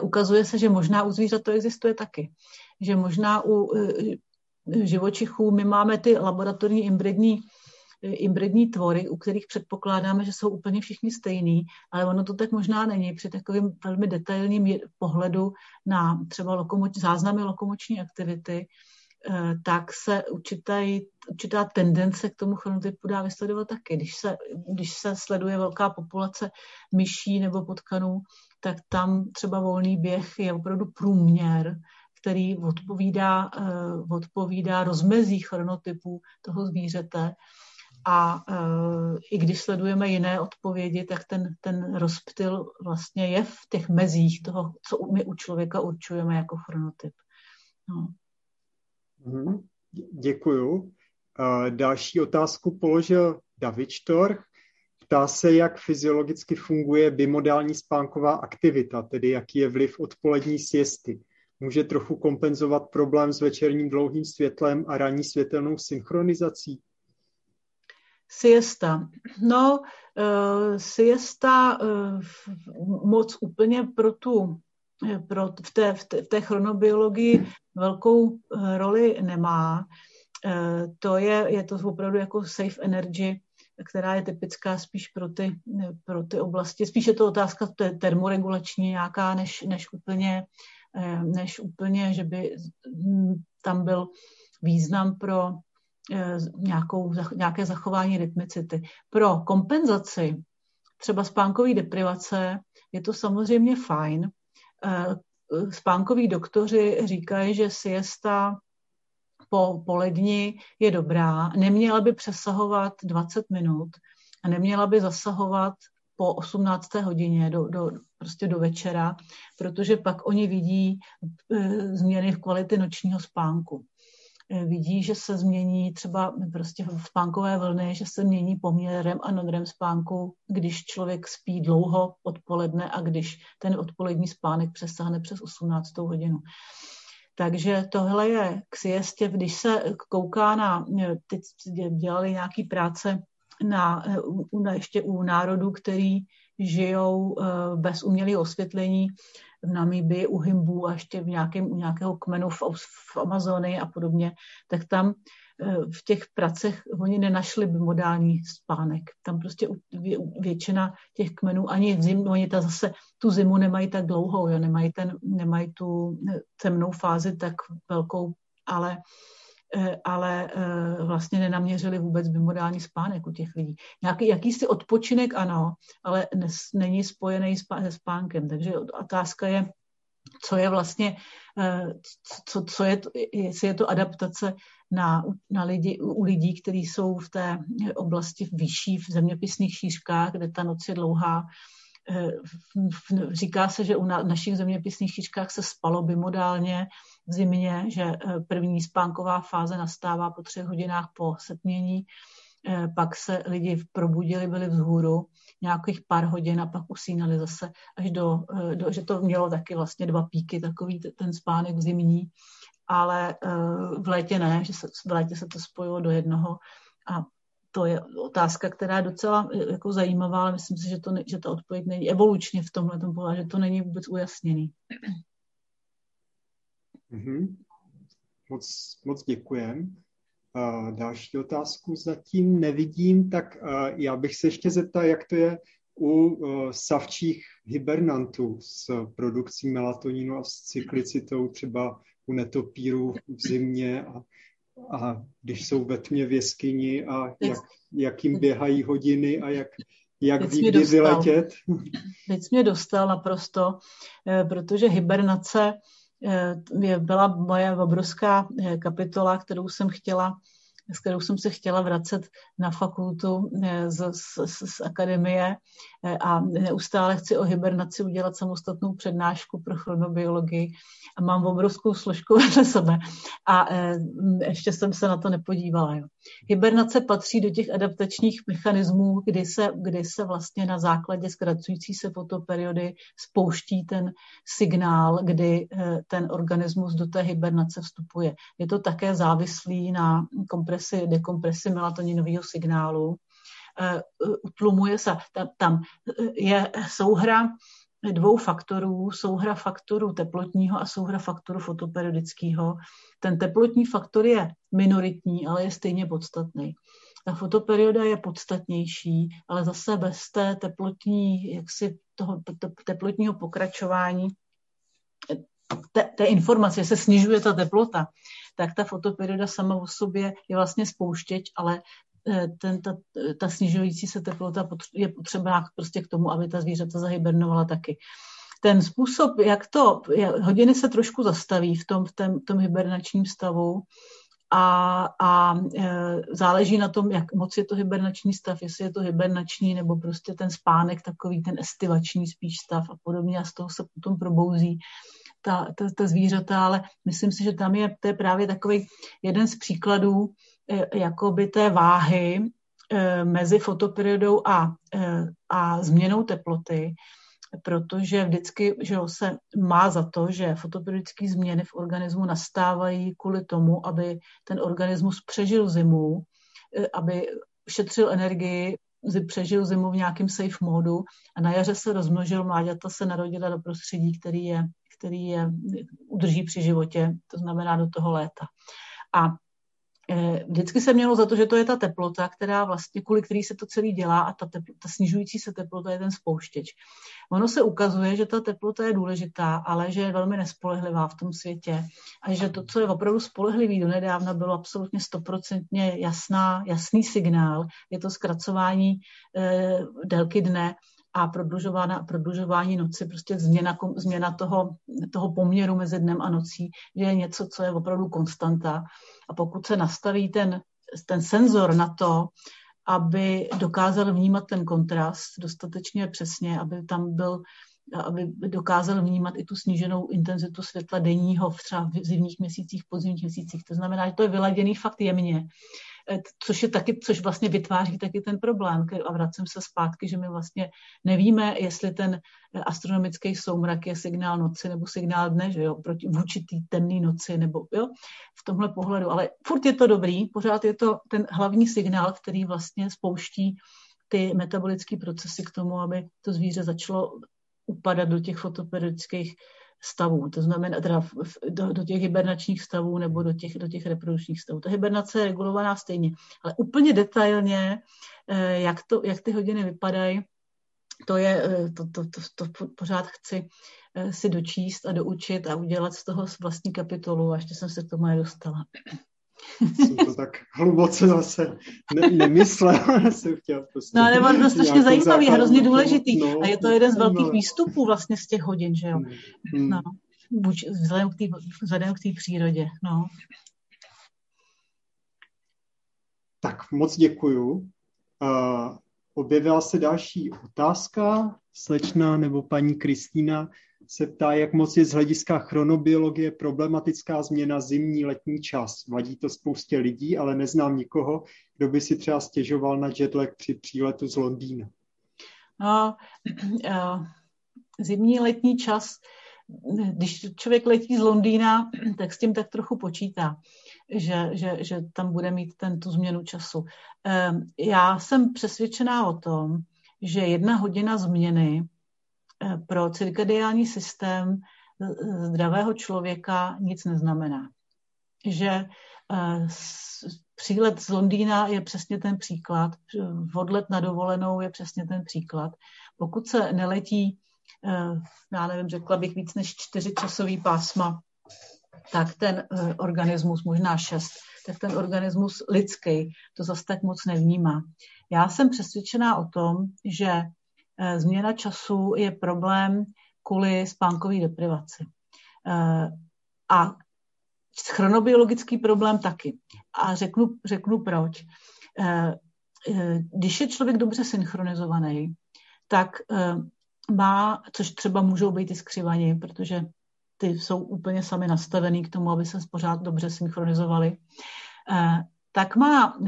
ukazuje se, že možná u zvířat to existuje taky. Že možná u eh, živočichů my máme ty laboratorní imbridní eh, imbridní tvory, u kterých předpokládáme, že jsou úplně všichni stejný, ale ono to tak možná není. Při takovém velmi detailním pohledu na třeba lokomoč, záznamy lokomoční aktivity, tak se určitý, určitá tendence k tomu chronotypu dá vysledovat taky. Když se, když se sleduje velká populace myší nebo potkanů, tak tam třeba volný běh je opravdu průměr, který odpovídá, uh, odpovídá rozmezí chronotypu toho zvířete. A uh, i když sledujeme jiné odpovědi, tak ten, ten rozptyl vlastně je v těch mezích toho, co my u člověka určujeme jako chronotyp. No. Mhm. Děkuju. Uh, další otázku položil David Štorch. Ptá se, jak fyziologicky funguje bimodální spánková aktivita, tedy jaký je vliv odpolední siesty. Může trochu kompenzovat problém s večerním dlouhým světlem a ranní světelnou synchronizací? Siesta. No, uh, siesta uh, moc úplně pro tu pro, v, té, v, té, v té chronobiologii velkou roli nemá. To je, je to opravdu jako safe energy která je typická spíš pro ty, pro ty oblasti. Spíš je to otázka termoregulační nějaká, než, než, úplně, eh, než úplně, že by tam byl význam pro eh, nějakou, nějaké zachování rytmicity. Pro kompenzaci třeba spánkové deprivace je to samozřejmě fajn. Eh, spánkoví doktoři říkají, že siesta po poledni je dobrá, neměla by přesahovat 20 minut a neměla by zasahovat po 18. hodině do, do, prostě do večera, protože pak oni vidí e, změny v kvality nočního spánku. E, vidí, že se změní třeba prostě v spánkové vlny, že se mění poměrem a non spánku, když člověk spí dlouho odpoledne a když ten odpolední spánek přesáhne přes 18. hodinu. Takže tohle je k siestě, když se kouká na, teď dělali nějaký práce na, na, ještě u národů, který žijou eh, bez umělého osvětlení v Namibii, u Himbu a ještě v nějakém, u nějakého kmenu v, v Amazonii a podobně, tak tam Eh, v těch pracech oni nenašli modální spánek. Tam prostě většina těch kmenů, ani v zimu, oni ta zase tu zimu nemají tak dlouhou, jo, nemají, ten, nemají tu eh, temnou fázi tak velkou, ale ale vlastně nenaměřili vůbec bimodální spánek u těch lidí. Nějaký, jakýsi odpočinek ano, ale není spojený se spánkem. Takže otázka je, co je vlastně, co, co je, jestli je to adaptace na, na lidi, u lidí, kteří jsou v té oblasti vyšší, v zeměpisných šířkách, kde ta noc je dlouhá. Eh, říká se, že u našich zeměpisných šířkách se spalo bimodálně v zimě, že eh, první spánková fáze nastává po třech hodinách po setmění. Pak se lidi probudili, byli vzhůru nějakých pár hodin a pak usínali zase až do, do že to mělo taky vlastně dva píky, takový ten spánek zimní, ale v létě ne, že se, v létě se to spojilo do jednoho. A to je otázka, která je docela jako zajímavá, ale myslím si, že, to ne, že ta odpověď není evolučně v tomhle tom že to není vůbec ujasněný. Mm-hmm. Moc, moc děkujem. Uh, další otázku zatím nevidím, tak uh, já bych se ještě zeptal, jak to je u uh, savčích hibernantů s produkcí melatoninu a s cyklicitou třeba u netopírů v zimě a a když jsou ve tmě v jeskyni a jak, jak jim běhají hodiny a jak, jak ví, kdy vyletět. Teď mě dostal naprosto, eh, protože hibernace byla moje obrovská eh, kapitola, kterou jsem chtěla s kterou jsem se chtěla vracet na fakultu z, z, z akademie a neustále chci o hibernaci udělat samostatnou přednášku pro chronobiologii a mám obrovskou složku vedle sebe a e, ještě jsem se na to nepodívala. Jo. Hibernace patří do těch adaptačních mechanismů, kdy se, kdy se vlastně na základě zkracující se fotoperiody spouští ten signál, kdy ten organismus do té hibernace vstupuje. Je to také závislý na kompresi, dekompresi melatoninového signálu, e, utlumuje se, tam, tam je souhra dvou faktorů, souhra faktorů teplotního a souhra faktoru fotoperiodického. Ten teplotní faktor je minoritní, ale je stejně podstatný. Ta fotoperioda je podstatnější, ale zase bez té teplotní, jaksi toho teplotního pokračování, té, té informace, se snižuje ta teplota, tak ta fotoperioda sama o sobě je vlastně spouštěč, ale Eh, ten, ta, ta snižující se teplota je potřebná prostě k tomu, aby ta zvířata zahibernovala taky. Ten způsob, jak to, hodiny se trošku zastaví v tom, v tom, v tom hibernačním stavu a, a e, záleží na tom, jak moc je to hibernační stav, jestli je to hibernační nebo prostě ten spánek, takový ten estivační spíš stav a podobně a z toho se potom probouzí ta, ta, ta zvířata, ale myslím si, že tam je, to je právě takový jeden z příkladů, E, jakoby té váhy e, mezi fotoperiodou a, e, a změnou teploty, protože vždycky že se má za to, že fotoperiodické změny v organismu nastávají kvůli tomu, aby ten organismus přežil zimu, aby šetřil energii, přežil zimu v nějakém safe modu a na jaře se rozmnožil, mláďata se narodila do prostředí, který je, který je udrží při životě, to znamená do toho léta. A Eh, vždycky se mělo za to, že to je ta teplota, která vlastně, kvůli který se to celý dělá a ta, teplota, ta snižující se teplota je ten spouštěč. Ono se ukazuje, že ta teplota je důležitá, ale že je velmi nespolehlivá v tom světě a že to, co je opravdu spolehlivý do nedávna, bylo absolutně stoprocentně jasná, jasný signál. Je to zkracování e, délky dne a prodlužování noci, prostě změna, změna toho, toho poměru mezi dnem a nocí, je něco, co je opravdu konstanta. A pokud se nastaví ten, ten senzor na to, aby dokázal vnímat ten kontrast dostatečně přesně, aby tam byl aby dokázal vnímat i tu sníženou intenzitu světla denního v třeba v zimních měsících, podzimních měsících. To znamená, že to je vyladěný fakt jemně. Eh, což, je taky, což vlastně vytváří taky ten problém. A vracím se zpátky, že my vlastně nevíme, jestli ten eh, astronomický soumrak je signál noci nebo signál dne, že jo, proti vůči té temné noci, nebo jo, v tomhle pohledu. Ale furt je to dobrý, pořád je to ten hlavní signál, který vlastně spouští ty metabolické procesy k tomu, aby to zvíře začalo upadat do těch fotoperiodických stavů, to znamená teda do, do těch hibernačních stavů nebo do těch, do těch reprodukčních stavů. Ta hibernace je regulovaná stejně, ale úplně detailně, eh, jak, to, jak ty hodiny vypadají, to je, eh, to, to, to, to pořád chci eh, si dočíst a doučit a udělat z toho vlastní kapitolu a ještě jsem se k tomu nedostala jsem to tak hluboce zase ne, nemyslel. jsem chtěl prostě no ale bylo to strašně zajímavý, hrozně důležitý. No, a je to jeden z velkých no. výstupů vlastně z těch hodin, že jo. Hmm. No, buď vzhledem k té vzhledem k té přírodě, no. Tak moc děkuju. Uh, objevila se další otázka. Slečna nebo paní Kristýna se ptá, jak moc je z hlediska chronobiologie problematická změna zimní letní čas. Vadí to spoustě lidí, ale neznám nikoho, kdo by si třeba stěžoval na jetlag při příletu z Londýna. No, zimní letní čas, když člověk letí z Londýna, tak s tím tak trochu počítá, že, že, že tam bude mít ten, tu změnu času. Já jsem přesvědčená o tom, že jedna hodina změny pro cirkadiální systém zdravého člověka nic neznamená. Že přílet z Londýna je přesně ten příklad, odlet na dovolenou je přesně ten příklad. Pokud se neletí, eh, já nevím, řekla bych víc než čtyři časový pásma, tak ten eh, organismus, možná šest, tak ten organismus lidský to zase tak moc nevnímá. Já jsem přesvědčená o tom, že eh, změna času je problém kvůli spánkové deprivaci. A chronobiologický problém taky. A řeknu, řeknu proč. Eh, eh, když je člověk dobře synchronizovaný, tak eh, má, což třeba můžou být i skřivaní, protože ty jsou úplně sami nastavený k tomu, aby se pořád dobře synchronizovali, tak má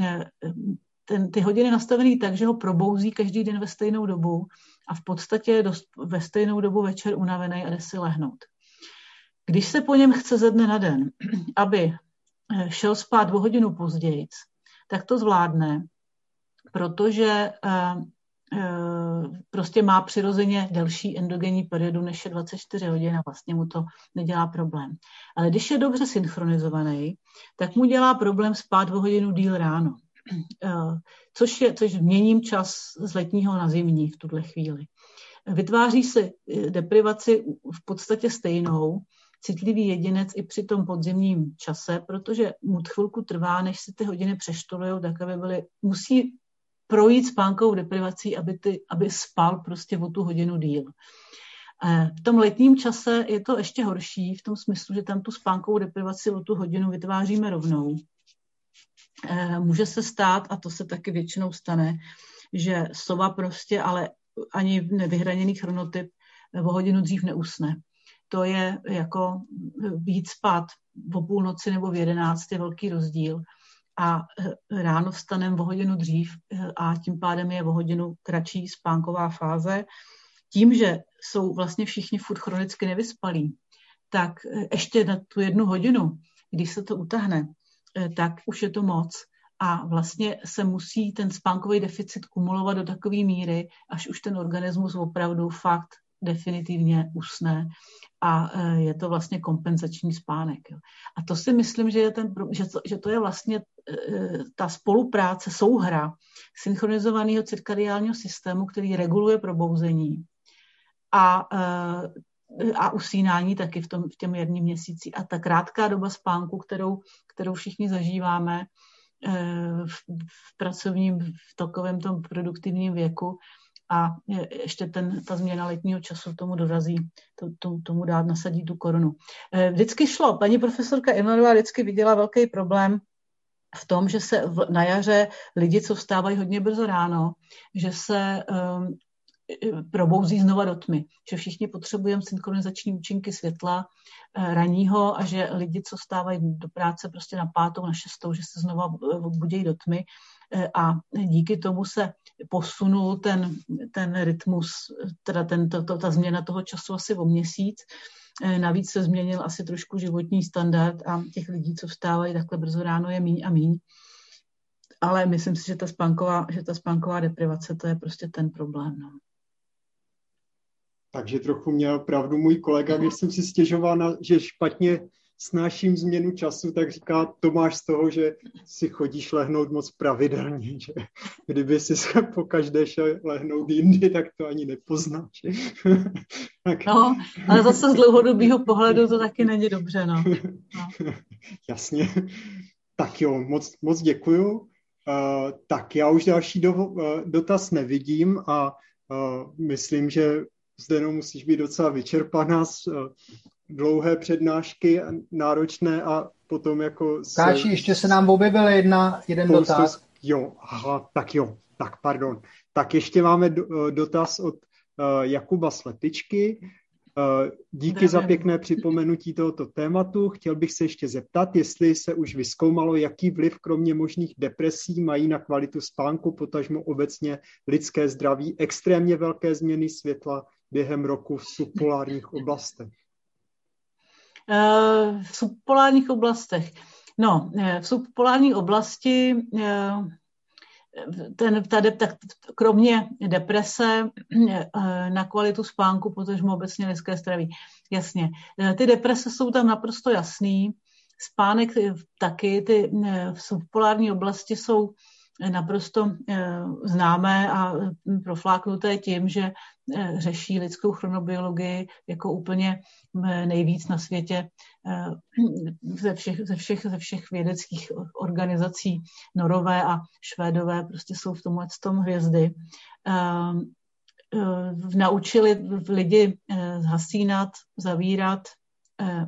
ten, ty hodiny nastavený tak, že ho probouzí každý den ve stejnou dobu a v podstatě dost, ve stejnou dobu večer unavený a jde si lehnout. Když se po něm chce ze dne na den, aby eh, šel spát o hodinu později, tak to zvládne, protože eh, eh, prostě má přirozeně delší endogenní periodu než je 24 hodin a vlastně mu to nedělá problém. Ale když je dobře synchronizovaný, tak mu dělá problém spát o hodinu díl ráno. Což, je, což měním čas z letního na zimní v tuhle chvíli. Vytváří si deprivaci v podstatě stejnou, citlivý jedinec i při tom podzimním čase, protože mu chvilku trvá, než si ty hodiny přeštolují, tak aby byly, musí projít spánkovou deprivací, aby, ty, aby spal prostě o tu hodinu díl. Eh, v tom letním čase je to ještě horší, v tom smyslu, že tam tu spánkovou deprivaci o tu hodinu vytváříme rovnou. Eh, může se stát, a to se taky většinou stane, že sova prostě, ale ani nevyhraněný chronotyp o hodinu dřív neusne to je jako víc spát o půlnoci nebo v jedenáct je velký rozdíl. A eh, ráno vstanem o hodinu dřív eh, a tím pádem je o hodinu kratší spánková fáze. Tím, že jsou vlastně všichni furt chronicky nevyspalí, tak eh, ještě na tu jednu hodinu, když se to utahne, tak už je to moc. A vlastně se musí ten spánkový deficit kumulovat do takové míry, až už ten organismus opravdu fakt definitivně usne a e, je to vlastně kompenzační spánek. A to si myslím, že, je ten, že, to, že to je vlastně e, ta spolupráce, souhra synchronizovaného cirkadiálního systému, který reguluje probouzení a, a usínání taky v, tom, v těm jedním měsíci. A ta krátká doba spánku, kterou, kterou všichni zažíváme v, v pracovním, v takovém tom produktivním věku, a ještě ten, ta změna letního času tomu dorazí, to, to, tomu dát, nasadí tu korunu. Eh, vždycky šlo, paní profesorka Emanuela vždycky viděla velký problém v tom, že se na jaře lidi, co vstávají hodně brzo ráno, že se um, probouzí znova do tmy, že všichni potřebujeme synchronizační účinky světla eh, raního a že lidi, co vstávají do práce prostě na pátou, na šestou, že se znova budějí do tmy Eh, a díky tomu se posunul ten, ten rytmus, teda ten, to, to, ta změna toho času asi o měsíc. Eh, navíc se změnil asi trošku životní standard a těch lidí, co vstávají takhle brzo ráno, je míň a míň. Ale myslím si, že ta spánková, že ta spánková deprivace, to je prostě ten problém. No. Takže trochu měl pravdu můj kolega, když jsem si stěžoval, na, že špatně snáším změnu času, tak říká Tomáš z toho, že si chodíš lehnout moc pravidelně, že kdyby si po každé šel lehnout jindy, tak to ani nepoznáš. tak... No, ale zase z dlouhodobého pohledu to taky není dobře, no. no. Jasně. Tak jo, moc, moc děkuju. Uh, tak já už další do, uh, dotaz nevidím a uh, myslím, že zde no, musíš být docela vyčerpaná z uh, dlouhé přednášky, náročné a potom jako... Káči, ještě se nám objevil jedna, jeden spoustu... dotaz. Jo, aha, tak jo. tak pardon. Tak ještě máme dotaz od Jakuba Slepičky. Díky za pěkné připomenutí tohoto tématu. Chtěl bych se ještě zeptat, jestli se už vyskoumalo, jaký vliv kromě možných depresí mají na kvalitu spánku, potažmo obecně lidské zdraví, extrémně velké změny světla během roku v subpolárních oblastech. V subpolárních oblastech. No, v subpolární oblasti ten, tady, tak kromě deprese eh, na kvalitu spánku, potažmo obecně lidské zdraví. Jasně. Eh, ty deprese jsou tam naprosto jasný. Spánek taky, ty eh, v subpolární oblasti jsou naprosto známé a profláknuté tím, že řeší lidskou chronobiologii jako úplně nejvíc na světě ze všech, ze všech, ze všech vědeckých organizací. Norové a Švédové prostě jsou v tomhle tom hvězdy. Naučili lidi zhasínat, zavírat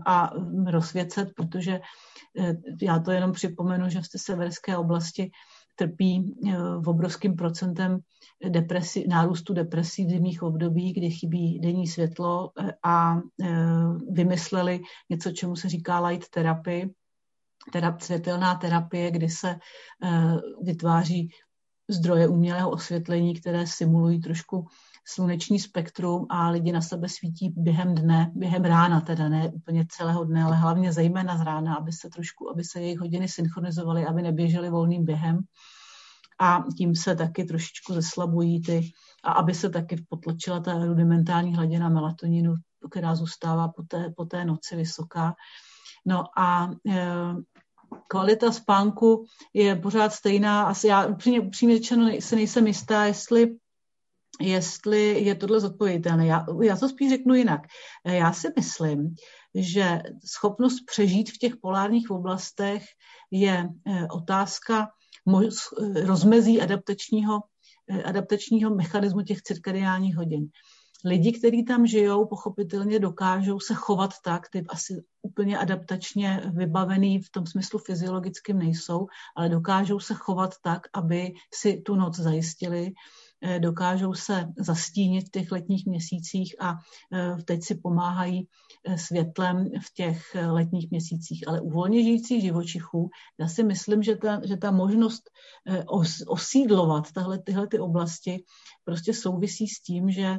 a rozsvěcet, protože já to jenom připomenu, že v té severské oblasti trpí v obrovským procentem depresi, nárůstu depresí v zimních období, kdy chybí denní světlo eh, a eh, vymysleli něco, čemu se říká light therapy, terap, světelná terapie, kdy se eh, vytváří zdroje umělého osvětlení, které simulují trošku sluneční spektrum a lidi na sebe svítí během dne, během rána teda, ne úplně celého dne, ale hlavně zejména z rána, aby se trošku, aby se jejich hodiny synchronizovaly, aby neběžely volným během a tím se taky trošičku zeslabují ty, a aby se taky potlačila ta rudimentální hladina melatoninu, která zůstává po té, po té noci vysoká. No a e, kvalita spánku je pořád stejná. Asi já upřímně, upřímně řečeno se nejsem jistá, jestli jestli je tohle zodpověditelné. Já, já to spíš řeknu jinak. Já si myslím, že schopnost přežít v těch polárních oblastech je e, otázka rozmezí adaptačního, eh, adaptačního mechanismu těch cirkadiálních hodin. Lidi, kteří tam žijou, pochopitelně dokážou se chovat tak, ty asi úplně adaptačně vybavený v tom smyslu fyziologickým nejsou, ale dokážou se chovat tak, aby si tu noc zajistili, eh, dokážou se zastínit v těch letních měsících a eh, teď si pomáhají Eh, světlem v těch eh, letních měsících. Ale u volně žijících živočichů, já si myslím, že ta, že ta možnost eh, os, osídlovat tahle, tyhle ty oblasti prostě souvisí s tím, že,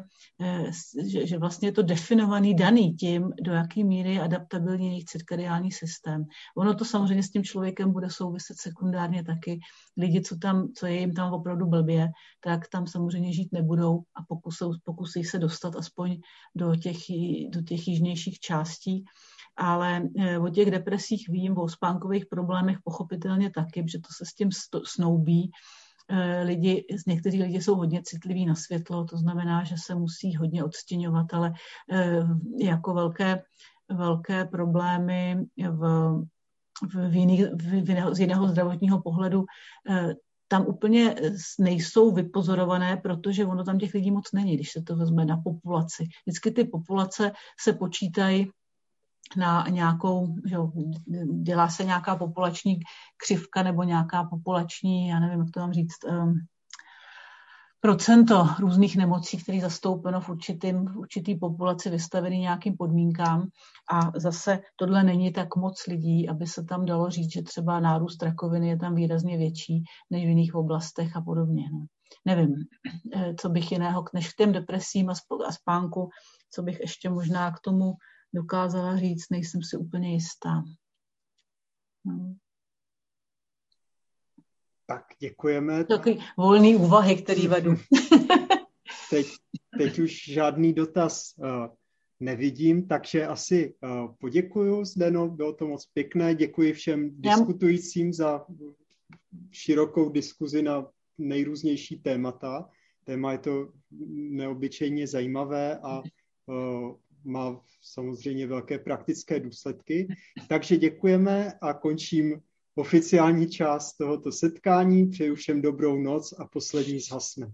že, že vlastně je to definovaný, daný tím, do jaké míry je adaptabilní jejich cirkadiální systém. Ono to samozřejmě s tím člověkem bude souviset sekundárně taky. Lidi, co, tam, co je jim tam opravdu blbě, tak tam samozřejmě žít nebudou a pokusou, pokusí se dostat aspoň do těch, do těch jižnějších částí, ale eh, o těch depresích vím, o spánkových problémech pochopitelně taky, že to se s tím snoubí. Eh, lidi, někteří lidi jsou hodně citliví na světlo, to znamená, že se musí hodně odstěňovat, ale eh, jako velké, velké problémy v, v jiný, v jiného, z jiného zdravotního pohledu tam úplně nejsou vypozorované, protože ono tam těch lidí moc není, když se to vezme na populaci. Vždycky ty populace se počítají na nějakou, že dělá se nějaká populační křivka nebo nějaká populační, já nevím, jak to mám říct, um, procento různých nemocí, které zastoupeno v, určitým, v určitý populaci vystavený nějakým podmínkám. A zase tohle není tak moc lidí, aby se tam dalo říct, že třeba nárůst rakoviny je tam výrazně větší než v jiných oblastech a podobně. No. Nevím, eh, co bych jiného, než k těm depresím a spánku, co bych ještě možná k tomu dokázala říct, nejsem si úplně jistá. No. Tak děkujeme. Takový volný úvahy, který vedu. teď, teď už žádný dotaz uh, nevidím, takže asi uh, poděkuju, Zdeno, bylo to moc pěkné. Děkuji všem diskutujícím za širokou diskuzi na nejrůznější témata. Téma je to neobyčejně zajímavé a uh, má samozřejmě velké praktické důsledky. Takže děkujeme a končím oficiální část tohoto setkání. Přeju všem dobrou noc a poslední zhasne.